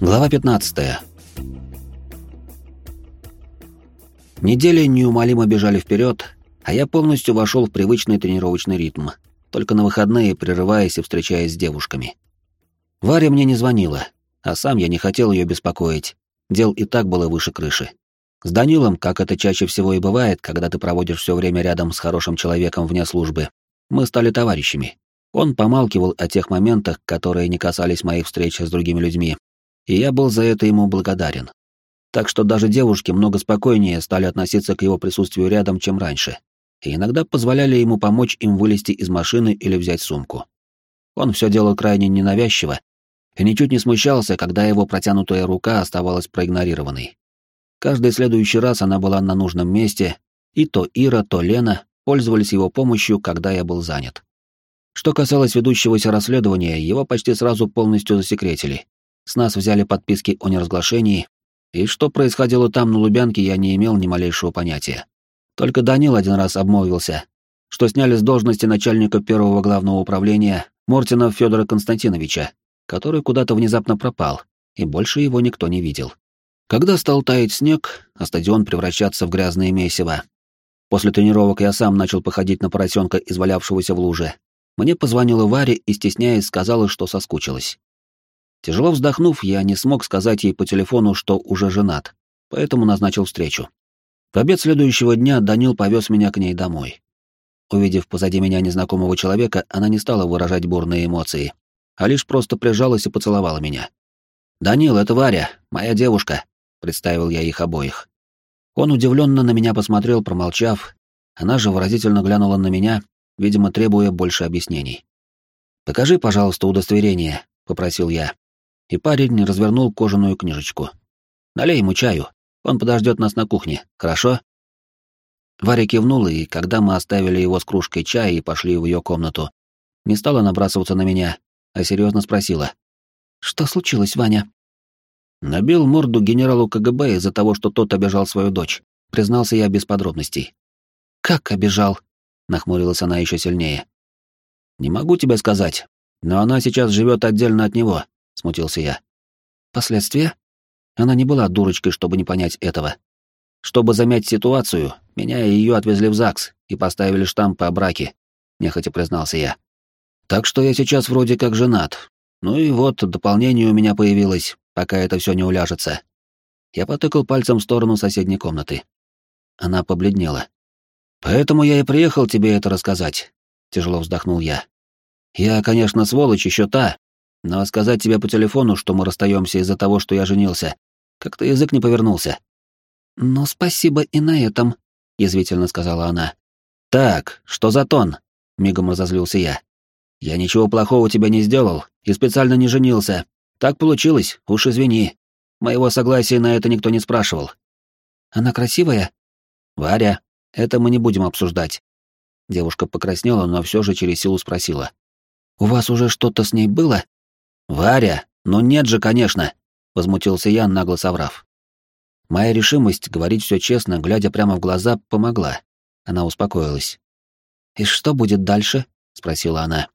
Глава 15. Недели неумолимо бежали вперед, а я полностью вошел в привычный тренировочный ритм, только на выходные прерываясь и встречаясь с девушками. Варя мне не звонила, а сам я не хотел ее беспокоить. Дел и так было выше крыши. С Данилом, как это чаще всего и бывает, когда ты проводишь все время рядом с хорошим человеком вне службы, мы стали товарищами. Он помалкивал о тех моментах, которые не касались моих встреч с другими людьми, и я был за это ему благодарен. Так что даже девушки много спокойнее стали относиться к его присутствию рядом, чем раньше, и иногда позволяли ему помочь им вылезти из машины или взять сумку. Он все делал крайне ненавязчиво и ничуть не смущался, когда его протянутая рука оставалась проигнорированной. Каждый следующий раз она была на нужном месте, и то Ира, то Лена пользовались его помощью, когда я был занят. Что касалось ведущегося расследования, его почти сразу полностью засекретили. С нас взяли подписки о неразглашении, и что происходило там на Лубянке, я не имел ни малейшего понятия. Только Данил один раз обмолвился, что сняли с должности начальника первого главного управления Мортина Федора Константиновича, который куда-то внезапно пропал, и больше его никто не видел. Когда стал таять снег, а стадион превращаться в грязное месиво, после тренировок я сам начал походить на поросенка, извалявшегося в луже, мне позвонила Варя и, стесняясь, сказала, что соскучилась. Тяжело вздохнув, я не смог сказать ей по телефону, что уже женат, поэтому назначил встречу. В обед следующего дня Данил повез меня к ней домой. Увидев позади меня незнакомого человека, она не стала выражать бурные эмоции, а лишь просто прижалась и поцеловала меня. «Данил, это Варя, моя девушка», — представил я их обоих. Он удивленно на меня посмотрел, промолчав. Она же выразительно глянула на меня видимо, требуя больше объяснений. «Покажи, пожалуйста, удостоверение», — попросил я. И парень развернул кожаную книжечку. «Налей ему чаю, он подождет нас на кухне, хорошо?» Варя кивнула, и когда мы оставили его с кружкой чая и пошли в ее комнату, не стала набрасываться на меня, а серьезно спросила. «Что случилось, Ваня?» Набил морду генералу КГБ из-за того, что тот обижал свою дочь, признался я без подробностей. «Как обижал?» нахмурилась она еще сильнее. Не могу тебе сказать, но она сейчас живет отдельно от него, смутился я. Последствия? Она не была дурочкой, чтобы не понять этого. Чтобы замять ситуацию, меня и ее отвезли в ЗАГС и поставили штампы о браке, нехотя признался я. Так что я сейчас вроде как женат. Ну и вот дополнение у меня появилось, пока это все не уляжется. Я потыкал пальцем в сторону соседней комнаты. Она побледнела. Поэтому я и приехал тебе это рассказать, тяжело вздохнул я. Я, конечно, сволочь еще та, но сказать тебе по телефону, что мы расстаемся из-за того, что я женился, как-то язык не повернулся. Ну, спасибо и на этом, язвительно сказала она. Так, что за тон? мигом разозлился я. Я ничего плохого тебе не сделал и специально не женился. Так получилось, уж извини. Моего согласия на это никто не спрашивал. Она красивая? Варя, это мы не будем обсуждать. Девушка покраснела, но все же через силу спросила. «У вас уже что-то с ней было?» «Варя, ну нет же, конечно!» — возмутился я, нагло соврав. Моя решимость говорить все честно, глядя прямо в глаза, помогла. Она успокоилась. «И что будет дальше?» — спросила она.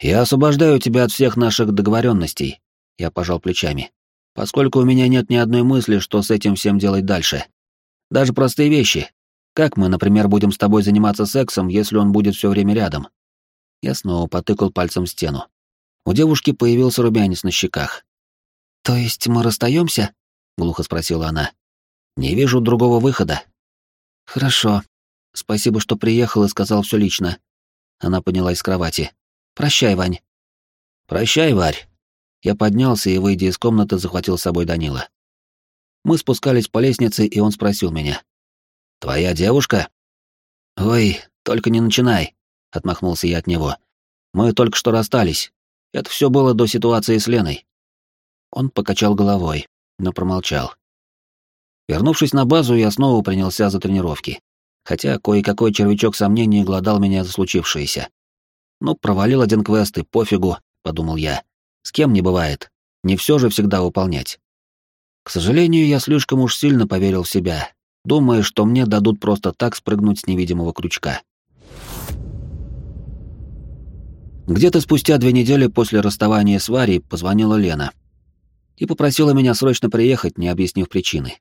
«Я освобождаю тебя от всех наших договоренностей», — я пожал плечами, «поскольку у меня нет ни одной мысли, что с этим всем делать дальше. Даже простые вещи, как мы, например, будем с тобой заниматься сексом, если он будет все время рядом? Я снова потыкал пальцем в стену. У девушки появился румянец на щеках. То есть мы расстаемся? глухо спросила она. Не вижу другого выхода. Хорошо. Спасибо, что приехал и сказал все лично. Она поднялась с кровати. Прощай, Вань. Прощай, Варь. Я поднялся и, выйдя из комнаты, захватил с собой Данила. Мы спускались по лестнице, и он спросил меня. «Твоя девушка?» «Ой, только не начинай», — отмахнулся я от него. «Мы только что расстались. Это все было до ситуации с Леной». Он покачал головой, но промолчал. Вернувшись на базу, я снова принялся за тренировки, хотя кое-какой червячок сомнений гладал меня за случившееся. «Ну, провалил один квест и пофигу», — подумал я. «С кем не бывает. Не все же всегда выполнять». К сожалению, я слишком уж сильно поверил в себя думая, что мне дадут просто так спрыгнуть с невидимого крючка. Где-то спустя две недели после расставания с Варей позвонила Лена. и попросила меня срочно приехать, не объяснив причины.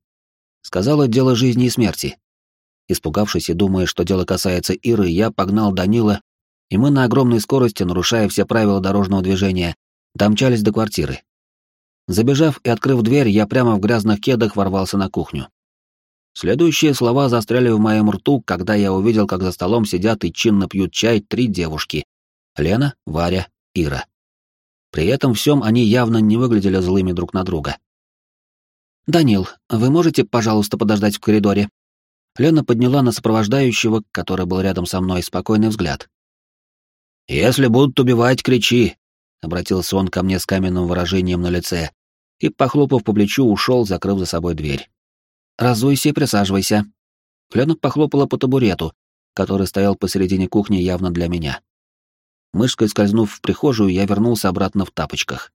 Сказала дело жизни и смерти. Испугавшись и думая, что дело касается Иры, я погнал Данила, и мы на огромной скорости, нарушая все правила дорожного движения, домчались до квартиры. Забежав и открыв дверь, я прямо в грязных кедах ворвался на кухню. Следующие слова застряли в моем рту, когда я увидел, как за столом сидят и чинно пьют чай три девушки — Лена, Варя, Ира. При этом всем они явно не выглядели злыми друг на друга. «Данил, вы можете, пожалуйста, подождать в коридоре?» Лена подняла на сопровождающего, который был рядом со мной, спокойный взгляд. «Если будут убивать, кричи!» — обратился он ко мне с каменным выражением на лице и, похлопав по плечу, ушел, закрыв за собой дверь. «Разуйся и присаживайся». Лена похлопала по табурету, который стоял посередине кухни явно для меня. Мышкой скользнув в прихожую, я вернулся обратно в тапочках.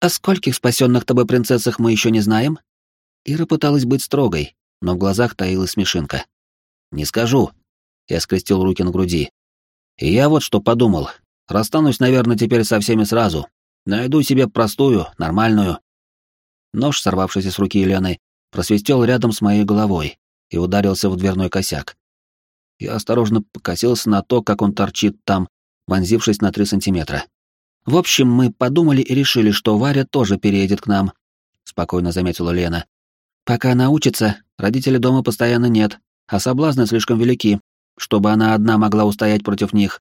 «О скольких спасенных тобой принцессах мы еще не знаем?» Ира пыталась быть строгой, но в глазах таилась смешинка. «Не скажу». Я скрестил руки на груди. «И я вот что подумал. Расстанусь, наверное, теперь со всеми сразу. Найду себе простую, нормальную». Нож, сорвавшийся с руки Елены, просвистел рядом с моей головой и ударился в дверной косяк. Я осторожно покосился на то, как он торчит там, вонзившись на три сантиметра. «В общем, мы подумали и решили, что Варя тоже переедет к нам», — спокойно заметила Лена. «Пока она учится, родителей дома постоянно нет, а соблазны слишком велики, чтобы она одна могла устоять против них.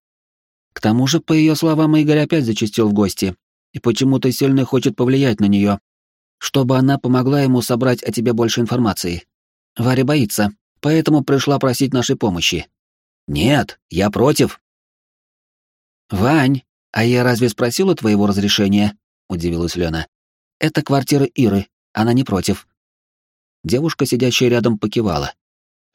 К тому же, по ее словам, Игорь опять зачастил в гости и почему-то сильно хочет повлиять на нее, чтобы она помогла ему собрать о тебе больше информации. Варя боится, поэтому пришла просить нашей помощи». «Нет, я против», «Вань, а я разве спросила твоего разрешения?» — удивилась Лена. «Это квартира Иры, она не против». Девушка, сидящая рядом, покивала.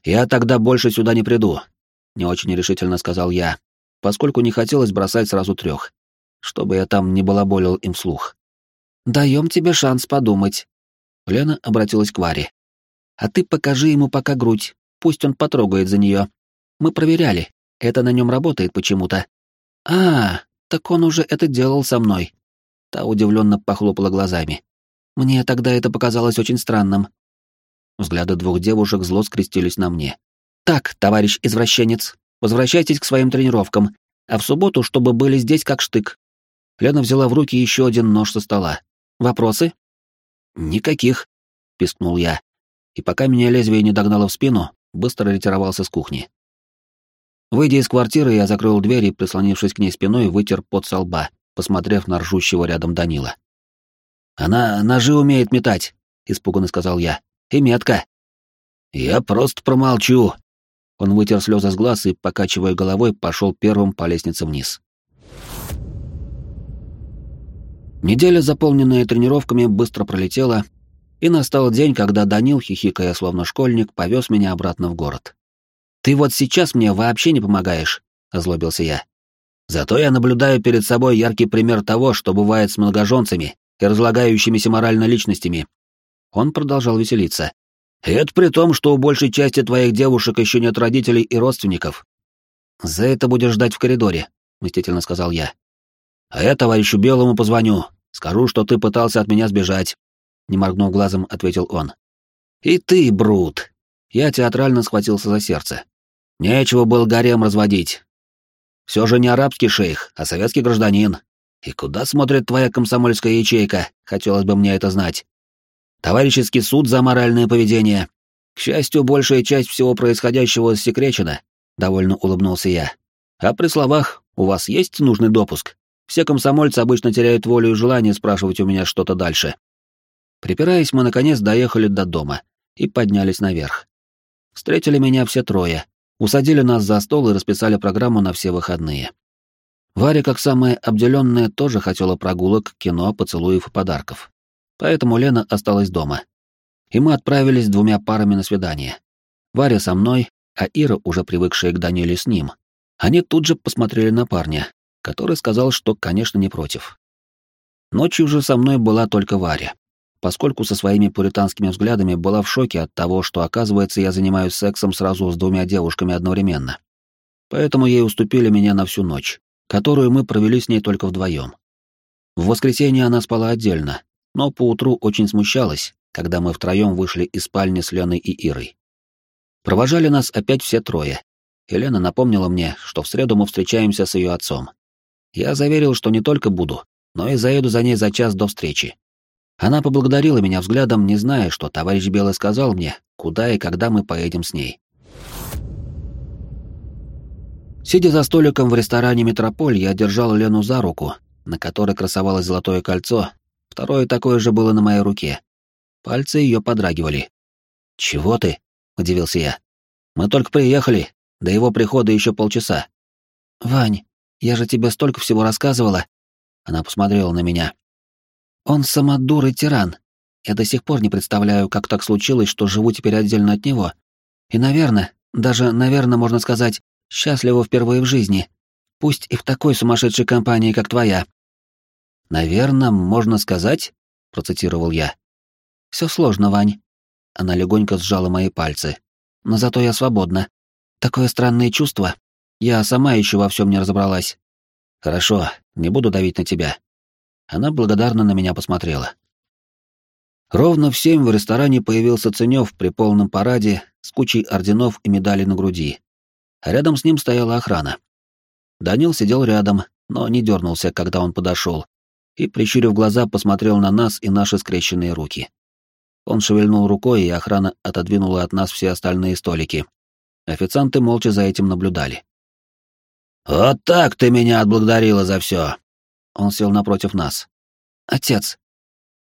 «Я тогда больше сюда не приду», — не очень решительно сказал я, поскольку не хотелось бросать сразу трех, чтобы я там не балаболил им слух. «Даем тебе шанс подумать». Лена обратилась к Варе. «А ты покажи ему пока грудь, пусть он потрогает за нее. Мы проверяли, это на нем работает почему-то. «А, так он уже это делал со мной». Та удивленно похлопала глазами. «Мне тогда это показалось очень странным». Взгляды двух девушек зло скрестились на мне. «Так, товарищ извращенец, возвращайтесь к своим тренировкам, а в субботу, чтобы были здесь как штык». Лена взяла в руки еще один нож со стола. «Вопросы?» «Никаких», — пискнул я. И пока меня лезвие не догнало в спину, быстро ретировался с кухни. Выйдя из квартиры, я закрыл дверь и, прислонившись к ней спиной, вытер пот со лба, посмотрев на ржущего рядом Данила. «Она ножи умеет метать», — испуганно сказал я. «И метка». «Я просто промолчу». Он вытер слезы с глаз и, покачивая головой, пошел первым по лестнице вниз. Неделя, заполненная тренировками, быстро пролетела, и настал день, когда Данил, хихикая словно школьник, повез меня обратно в город. «Ты вот сейчас мне вообще не помогаешь», — озлобился я. «Зато я наблюдаю перед собой яркий пример того, что бывает с многоженцами и разлагающимися морально личностями». Он продолжал веселиться. И «Это при том, что у большей части твоих девушек еще нет родителей и родственников». «За это будешь ждать в коридоре», — мстительно сказал я. «А я товарищу Белому позвоню. Скажу, что ты пытался от меня сбежать», — не моргнув глазом, ответил он. «И ты, Брут!» Я театрально схватился за сердце. Нечего был гарем разводить. Все же не арабский шейх, а советский гражданин. И куда смотрит твоя комсомольская ячейка, хотелось бы мне это знать. Товарищеский суд за моральное поведение. К счастью, большая часть всего происходящего секречена, довольно улыбнулся я. А при словах «у вас есть нужный допуск?» Все комсомольцы обычно теряют волю и желание спрашивать у меня что-то дальше. Припираясь, мы наконец доехали до дома и поднялись наверх. Встретили меня все трое, Усадили нас за стол и расписали программу на все выходные. Варя, как самая обделенная, тоже хотела прогулок, кино, поцелуев и подарков. Поэтому Лена осталась дома. И мы отправились двумя парами на свидание. Варя со мной, а Ира, уже привыкшая к Даниле, с ним. Они тут же посмотрели на парня, который сказал, что, конечно, не против. Ночью же со мной была только Варя поскольку со своими пуританскими взглядами была в шоке от того, что, оказывается, я занимаюсь сексом сразу с двумя девушками одновременно. Поэтому ей уступили меня на всю ночь, которую мы провели с ней только вдвоем. В воскресенье она спала отдельно, но поутру очень смущалась, когда мы втроем вышли из спальни с Леной и Ирой. Провожали нас опять все трое. Елена напомнила мне, что в среду мы встречаемся с ее отцом. Я заверил, что не только буду, но и заеду за ней за час до встречи. Она поблагодарила меня взглядом, не зная, что товарищ Белый сказал мне, куда и когда мы поедем с ней. Сидя за столиком в ресторане «Метрополь», я держал Лену за руку, на которой красовалось золотое кольцо, второе такое же было на моей руке. Пальцы ее подрагивали. «Чего ты?» — удивился я. «Мы только приехали, до его прихода еще полчаса». «Вань, я же тебе столько всего рассказывала». Она посмотрела на меня. Он самодур и тиран. Я до сих пор не представляю, как так случилось, что живу теперь отдельно от него. И, наверное, даже, наверное, можно сказать, счастливо впервые в жизни. Пусть и в такой сумасшедшей компании, как твоя. «Наверное, можно сказать?» — процитировал я. «Все сложно, Вань». Она легонько сжала мои пальцы. «Но зато я свободна. Такое странное чувство. Я сама еще во всем не разобралась». «Хорошо, не буду давить на тебя. Она благодарно на меня посмотрела. Ровно в семь в ресторане появился Ценёв при полном параде с кучей орденов и медалей на груди. А рядом с ним стояла охрана. Данил сидел рядом, но не дернулся, когда он подошел, и, прищурив глаза, посмотрел на нас и наши скрещенные руки. Он шевельнул рукой, и охрана отодвинула от нас все остальные столики. Официанты молча за этим наблюдали. «Вот так ты меня отблагодарила за все!» Он сел напротив нас. «Отец».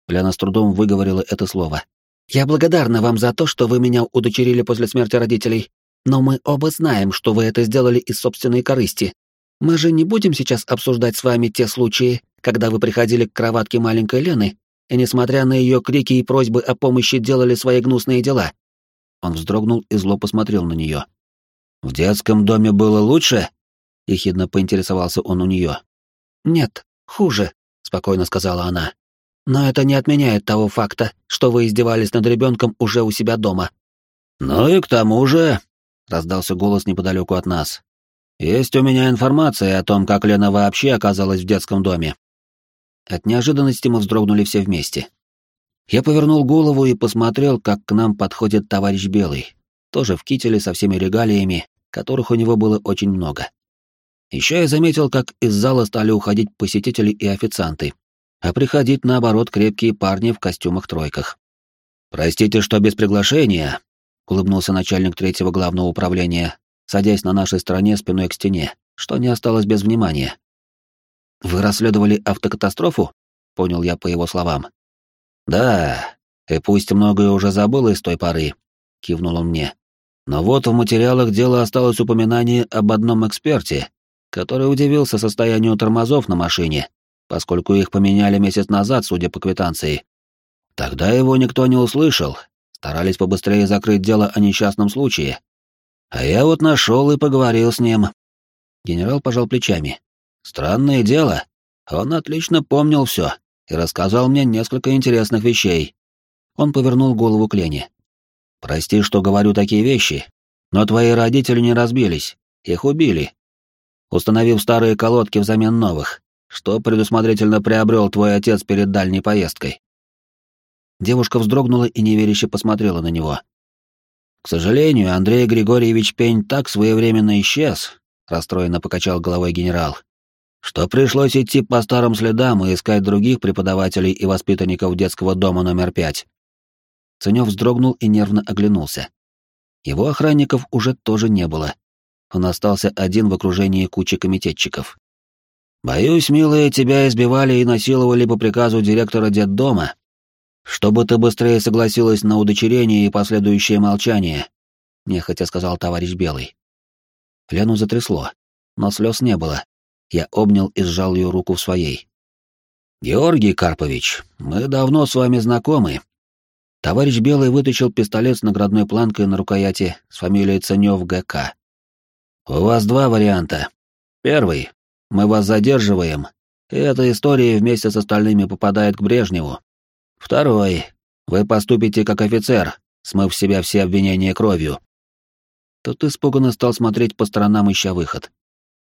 Лена с трудом выговорила это слово. «Я благодарна вам за то, что вы меня удочерили после смерти родителей, но мы оба знаем, что вы это сделали из собственной корысти. Мы же не будем сейчас обсуждать с вами те случаи, когда вы приходили к кроватке маленькой Лены и, несмотря на ее крики и просьбы о помощи, делали свои гнусные дела». Он вздрогнул и зло посмотрел на нее. «В детском доме было лучше?» — ехидно поинтересовался он у нее. «Нет, «Хуже», — спокойно сказала она. «Но это не отменяет того факта, что вы издевались над ребенком уже у себя дома». «Ну и к тому же», — раздался голос неподалеку от нас, «есть у меня информация о том, как Лена вообще оказалась в детском доме». От неожиданности мы вздрогнули все вместе. Я повернул голову и посмотрел, как к нам подходит товарищ Белый, тоже в кителе со всеми регалиями, которых у него было очень много. Еще я заметил, как из зала стали уходить посетители и официанты, а приходить, наоборот, крепкие парни в костюмах-тройках. «Простите, что без приглашения», — улыбнулся начальник третьего главного управления, садясь на нашей стороне спиной к стене, что не осталось без внимания. «Вы расследовали автокатастрофу?» — понял я по его словам. «Да, и пусть многое уже забыл из той поры», — кивнул он мне. «Но вот в материалах дела осталось упоминание об одном эксперте, который удивился состоянию тормозов на машине, поскольку их поменяли месяц назад, судя по квитанции. Тогда его никто не услышал, старались побыстрее закрыть дело о несчастном случае. А я вот нашел и поговорил с ним. Генерал пожал плечами. Странное дело, он отлично помнил все и рассказал мне несколько интересных вещей. Он повернул голову к Лене. «Прости, что говорю такие вещи, но твои родители не разбились, их убили, установив старые колодки взамен новых, что предусмотрительно приобрел твой отец перед дальней поездкой. Девушка вздрогнула и неверяще посмотрела на него. К сожалению, Андрей Григорьевич Пень так своевременно исчез, расстроенно покачал головой генерал, что пришлось идти по старым следам и искать других преподавателей и воспитанников детского дома номер пять. Ценёв вздрогнул и нервно оглянулся. Его охранников уже тоже не было он остался один в окружении кучи комитетчиков. «Боюсь, милые, тебя избивали и насиловали по приказу директора детдома, чтобы ты быстрее согласилась на удочерение и последующее молчание», — нехотя сказал товарищ Белый. Лену затрясло, но слез не было. Я обнял и сжал ее руку в своей. «Георгий Карпович, мы давно с вами знакомы». Товарищ Белый вытащил пистолет с наградной планкой на рукояти с фамилией Ценёв ГК. У вас два варианта. Первый. Мы вас задерживаем, и эта история вместе с остальными попадает к Брежневу. Второй. Вы поступите как офицер, смыв в себя все обвинения кровью. Тот испуганно стал смотреть по сторонам, ища выход.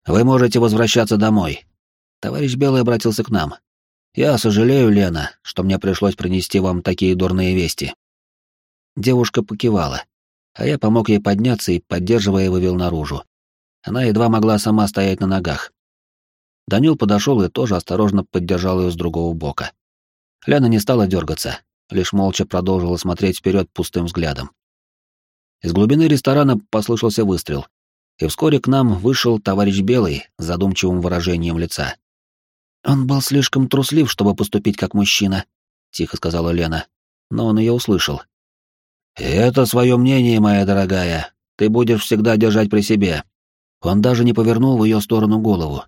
Вы можете возвращаться домой. Товарищ Белый обратился к нам. Я сожалею, Лена, что мне пришлось принести вам такие дурные вести. Девушка покивала, а я помог ей подняться и, поддерживая, вывел наружу. Она едва могла сама стоять на ногах. Данил подошел и тоже осторожно поддержал ее с другого бока. Лена не стала дергаться, лишь молча продолжила смотреть вперед пустым взглядом. Из глубины ресторана послышался выстрел, и вскоре к нам вышел товарищ Белый с задумчивым выражением лица. «Он был слишком труслив, чтобы поступить как мужчина», — тихо сказала Лена, но он ее услышал. «Это свое мнение, моя дорогая. Ты будешь всегда держать при себе». Он даже не повернул в ее сторону голову.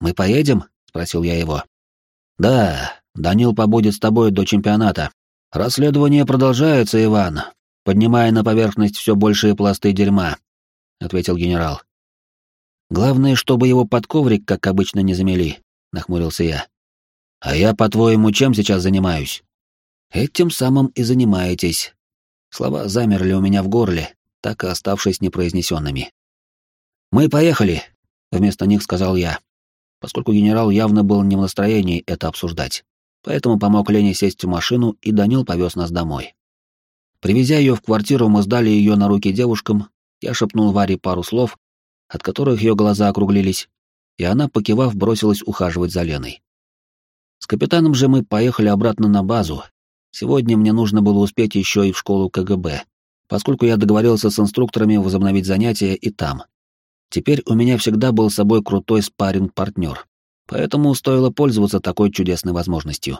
«Мы поедем?» — спросил я его. «Да, Данил побудет с тобой до чемпионата. Расследование продолжается, Иван, поднимая на поверхность все большие пласты дерьма», — ответил генерал. «Главное, чтобы его под коврик, как обычно, не замели», — нахмурился я. «А я, по-твоему, чем сейчас занимаюсь?» «Этим самым и занимаетесь». Слова замерли у меня в горле, так и оставшись непроизнесенными. «Мы поехали», — вместо них сказал я, поскольку генерал явно был не в настроении это обсуждать. Поэтому помог Лене сесть в машину, и Данил повез нас домой. Привезя ее в квартиру, мы сдали ее на руки девушкам, я шепнул Варе пару слов, от которых ее глаза округлились, и она, покивав, бросилась ухаживать за Леной. С капитаном же мы поехали обратно на базу. Сегодня мне нужно было успеть еще и в школу КГБ, поскольку я договорился с инструкторами возобновить занятия и там. Теперь у меня всегда был с собой крутой спарринг-партнер, поэтому стоило пользоваться такой чудесной возможностью.